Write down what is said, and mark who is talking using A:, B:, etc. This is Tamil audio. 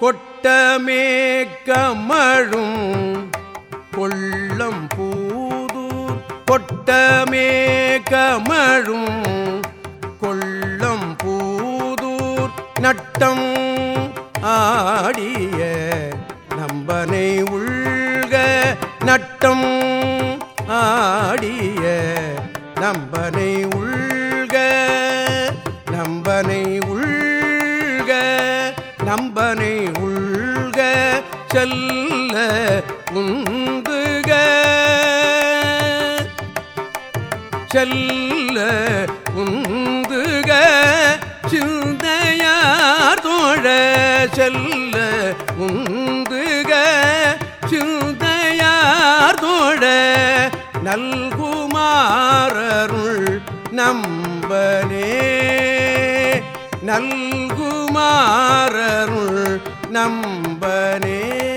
A: கொட்டமே கமழும் கொள்ளம் பூதூர் கொட்டமே கமழும் கொள்ளம் பூதூர் நட்டம் ஆடிய நம்பனை உள்க. நட்டம் ஆடிய நம்பனை உள்க. நம்பனை உள் நம்பனை உள்க செல்ல உந்துக. செல்ல உந்துக சிந்தையார் தோழ. செல்ல உந்துக சிந்தையார் தோழ. நல்குமாரருள் நம்பனே. நல்குமாரருள் நம்பனே.